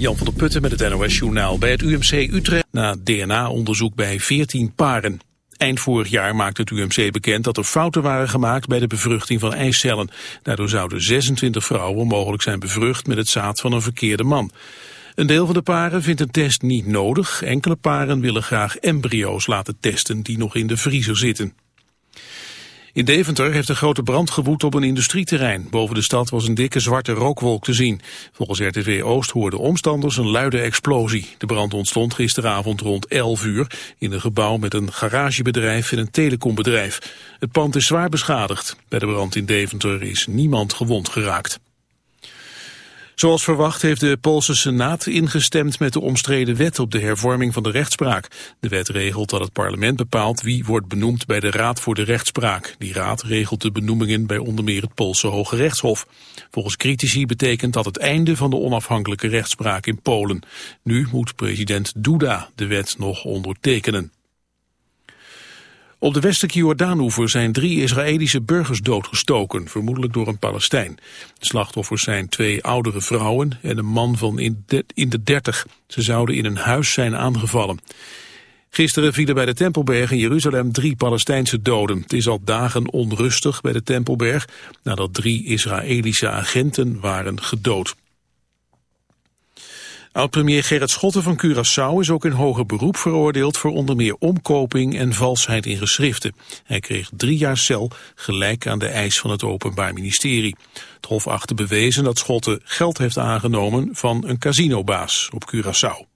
Jan van der Putten met het NOS-journaal. Bij het UMC Utrecht na DNA-onderzoek bij 14 paren. Eind vorig jaar maakte het UMC bekend dat er fouten waren gemaakt bij de bevruchting van eicellen. Daardoor zouden 26 vrouwen mogelijk zijn bevrucht met het zaad van een verkeerde man. Een deel van de paren vindt een test niet nodig. Enkele paren willen graag embryo's laten testen die nog in de vriezer zitten. In Deventer heeft een grote brand gewoed op een industrieterrein. Boven de stad was een dikke zwarte rookwolk te zien. Volgens RTV Oost hoorden omstanders een luide explosie. De brand ontstond gisteravond rond 11 uur in een gebouw met een garagebedrijf en een telecombedrijf. Het pand is zwaar beschadigd. Bij de brand in Deventer is niemand gewond geraakt. Zoals verwacht heeft de Poolse Senaat ingestemd met de omstreden wet op de hervorming van de rechtspraak. De wet regelt dat het parlement bepaalt wie wordt benoemd bij de Raad voor de Rechtspraak. Die raad regelt de benoemingen bij onder meer het Poolse Hoge Rechtshof. Volgens critici betekent dat het einde van de onafhankelijke rechtspraak in Polen. Nu moet president Duda de wet nog ondertekenen. Op de westelijke Jordaanoever zijn drie Israëlische burgers doodgestoken, vermoedelijk door een Palestijn. De slachtoffers zijn twee oudere vrouwen en een man van in de, in de dertig. Ze zouden in een huis zijn aangevallen. Gisteren vielen bij de Tempelberg in Jeruzalem drie Palestijnse doden. Het is al dagen onrustig bij de Tempelberg nadat drie Israëlische agenten waren gedood. Oud-premier Gerrit Schotten van Curaçao is ook in hoger beroep veroordeeld voor onder meer omkoping en valsheid in geschriften. Hij kreeg drie jaar cel, gelijk aan de eis van het Openbaar Ministerie. Het Hof achtte bewezen dat Schotten geld heeft aangenomen van een casinobaas op Curaçao.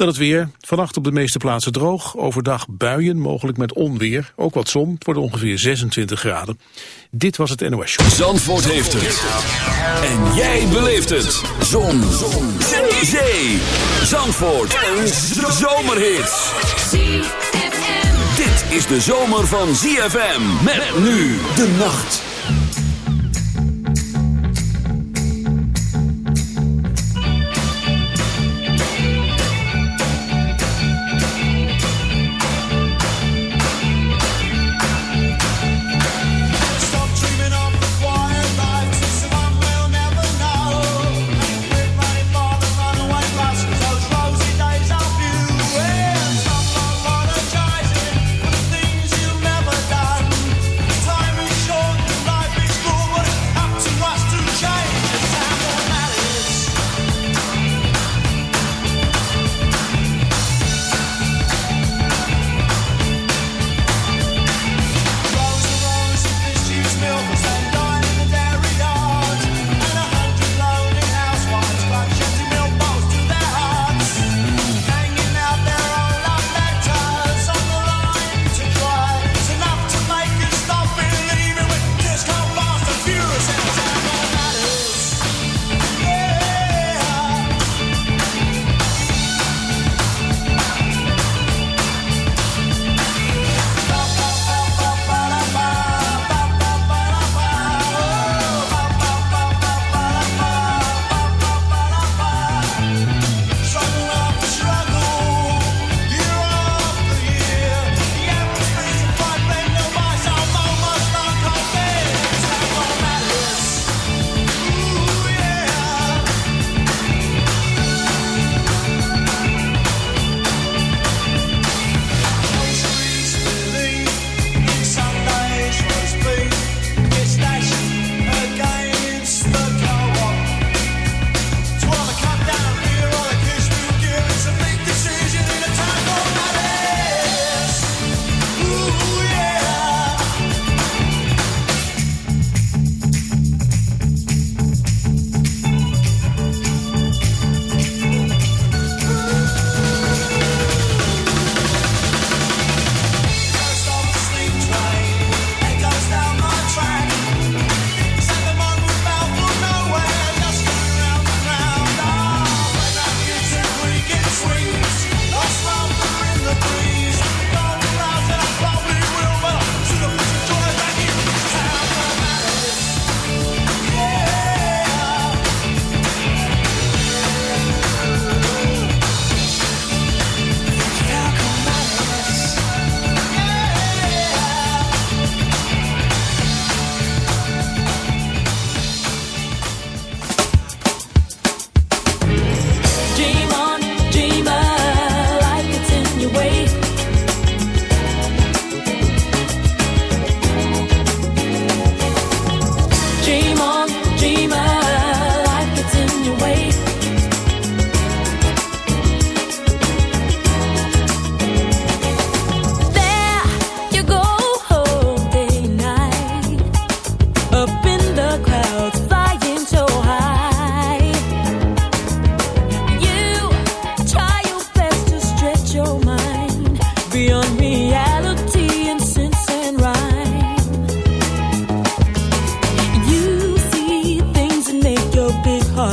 Dan het weer. Vannacht op de meeste plaatsen droog. Overdag buien, mogelijk met onweer. Ook wat zon. Het ongeveer 26 graden. Dit was het NOS Show. Zandvoort heeft het. En jij beleeft het. Zon. zon. Zee. Zee. Zandvoort. Een zomerhit. Dit is de zomer van ZFM. Met nu de nacht.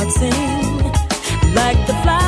dancing like the fly.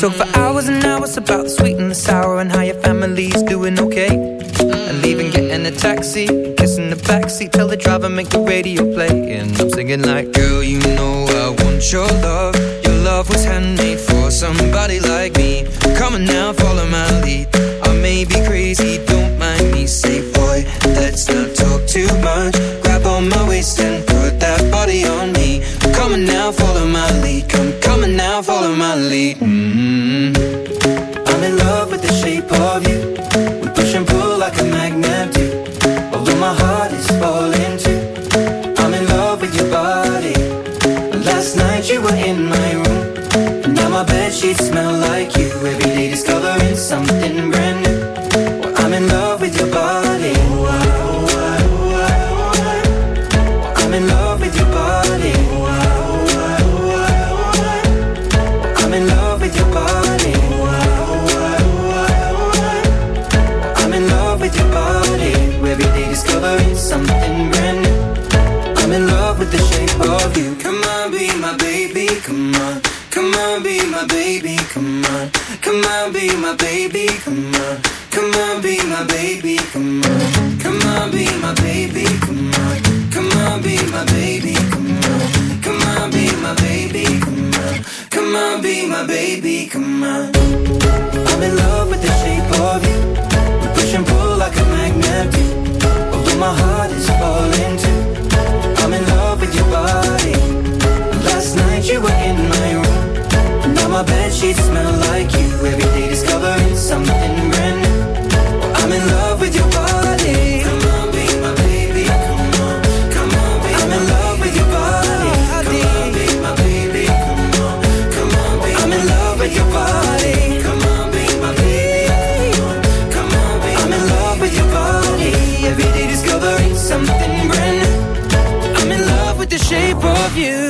talk for hours and hours about the sweet and the sour and how your family's doing okay. And leaving, getting a taxi, kissing the backseat, tell the driver make the radio play, and I'm singing like, girl, you know I want your something brand new. I'm in love with the shape of you. Come on, be my baby, come on. Come on, be my baby, come on. Come on, be my baby, come on. Come on, be my baby, come on. Come on, be my baby, come on. Come on, be my baby, come on. Come on, be my baby, come on. I'm in love. my heart is falling too. I'm in love with your body. Last night you were in my room. Now my sheets smell like you. Every day discovering something of you.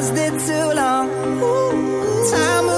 lasted too long. Ooh. Time.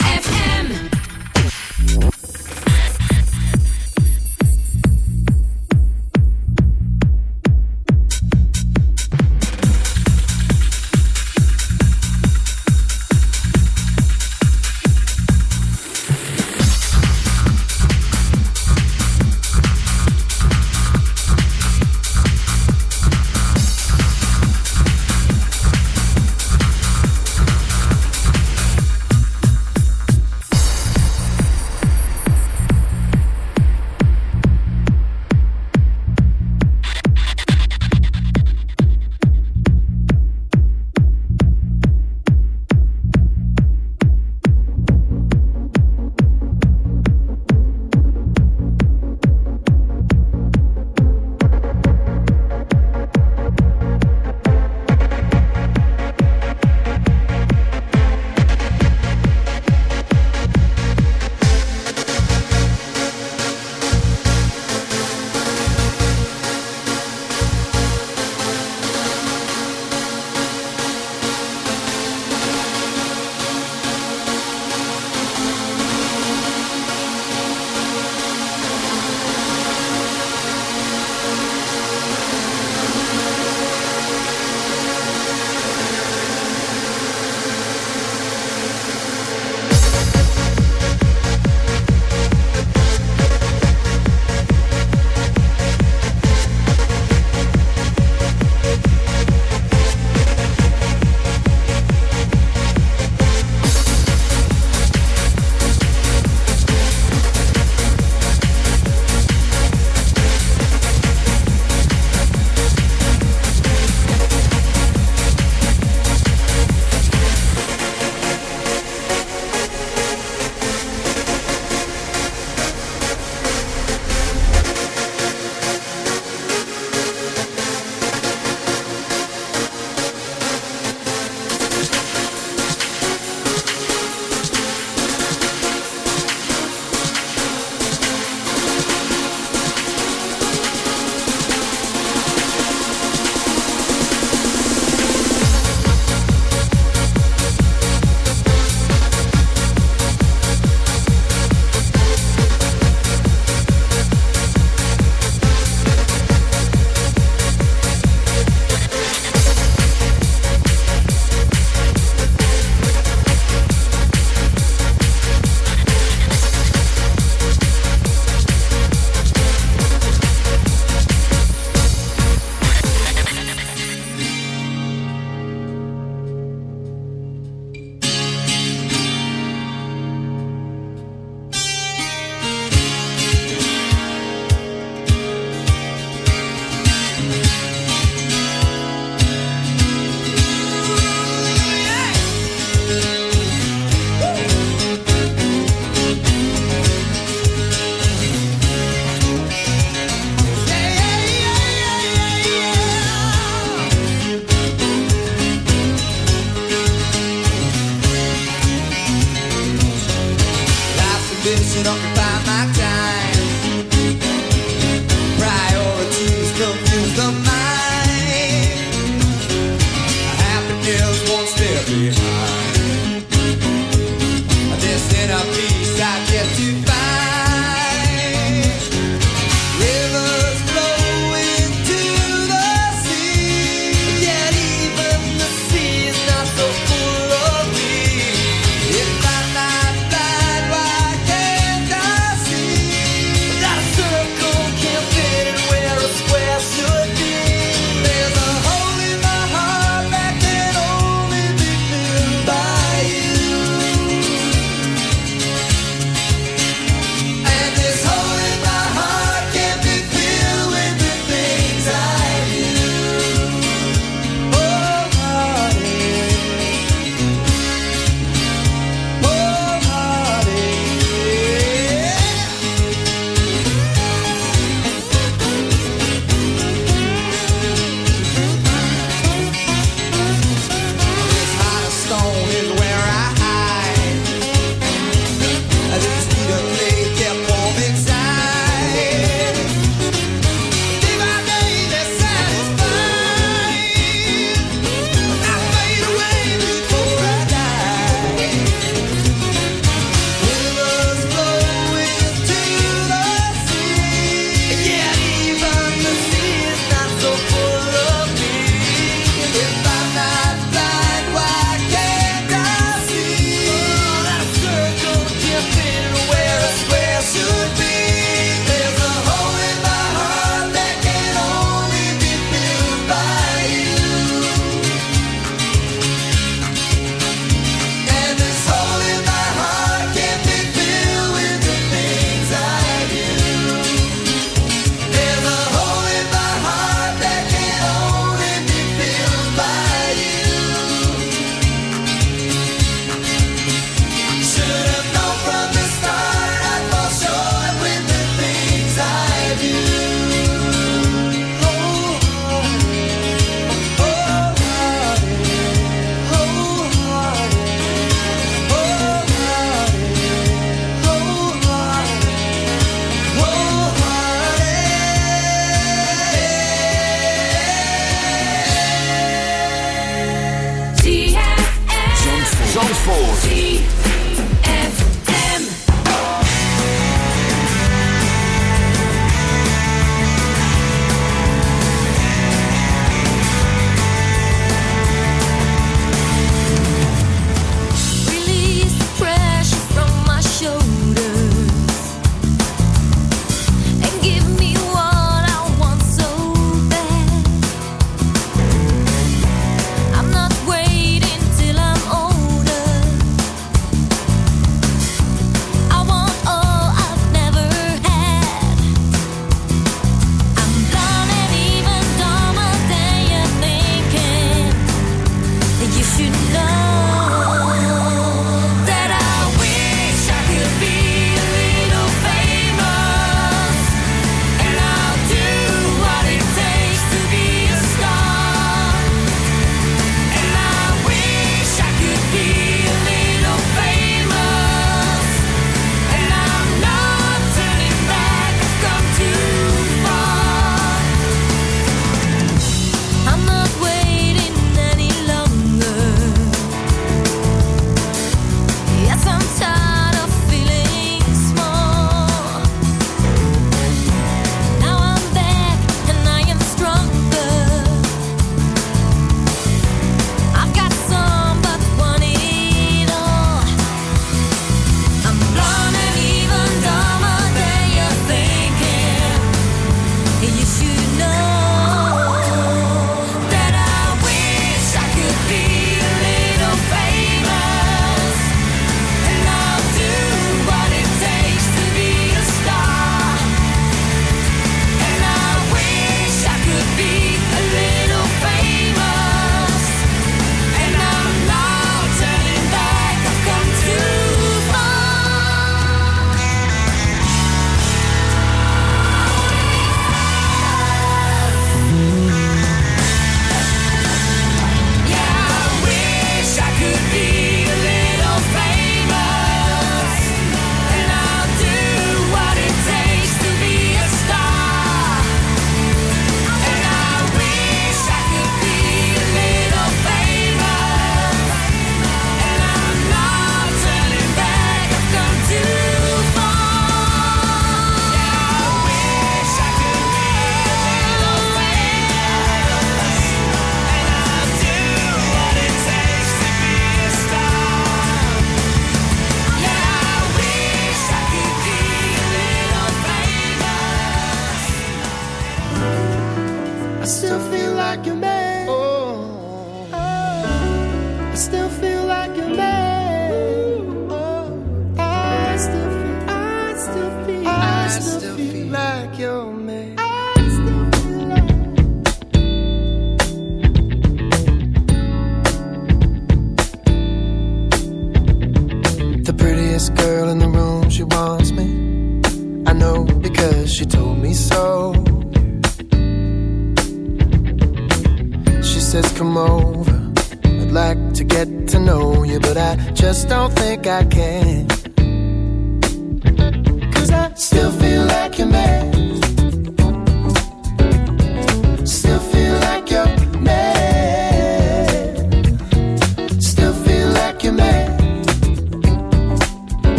Zandvoort.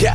Yeah,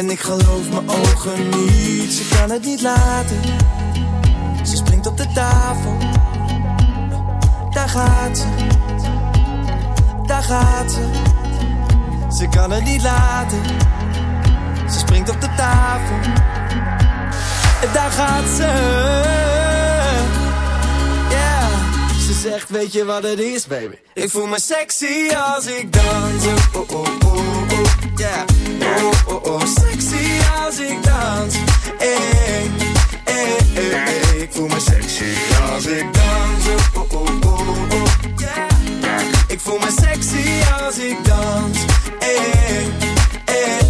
En ik geloof mijn ogen niet. Ze kan het niet laten. Ze springt op de tafel. Daar gaat ze. Daar gaat ze. Ze kan het niet laten. Ze springt op de tafel. Daar gaat ze. Ze zegt, weet je wat het is, baby? Ik voel me sexy als ik dans. Oh, oh, oh, oh, yeah. Oh, oh, oh, sexy als ik dans. Hey, hey, hey, hey. Ik voel me sexy als ik dans. Oh, oh, oh, oh, yeah. Ik voel me sexy als ik dans. Hey, hey.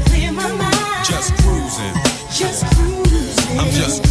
cruising.